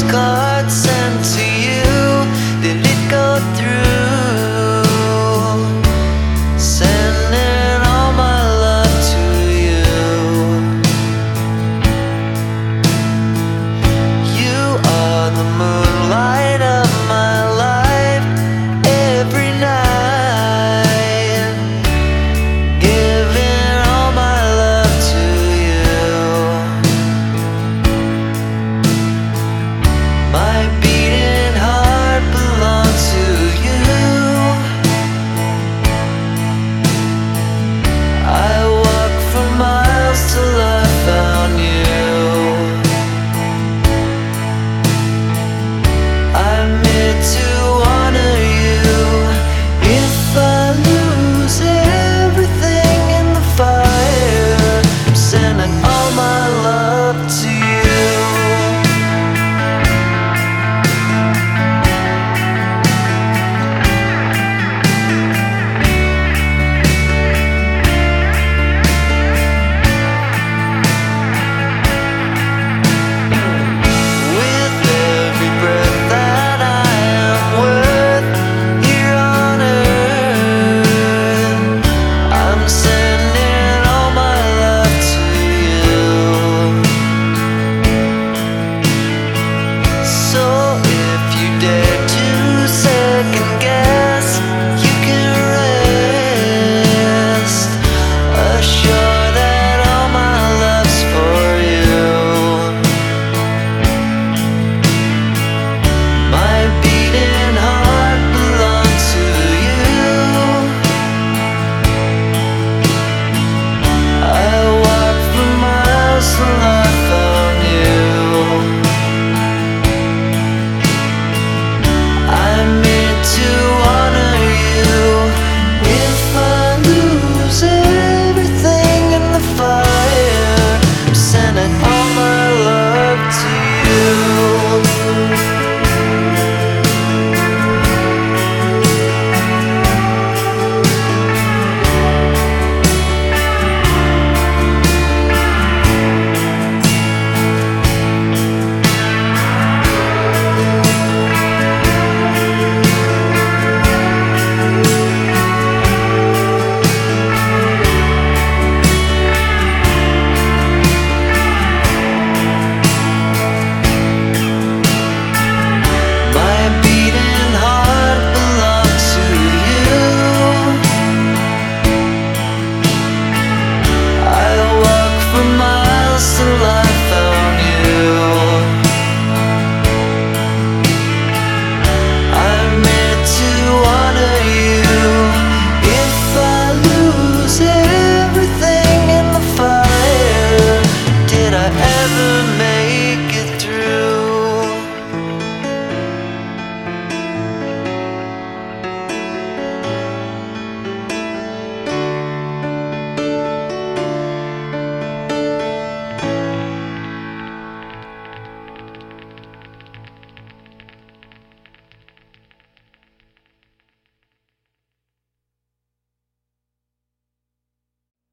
sky.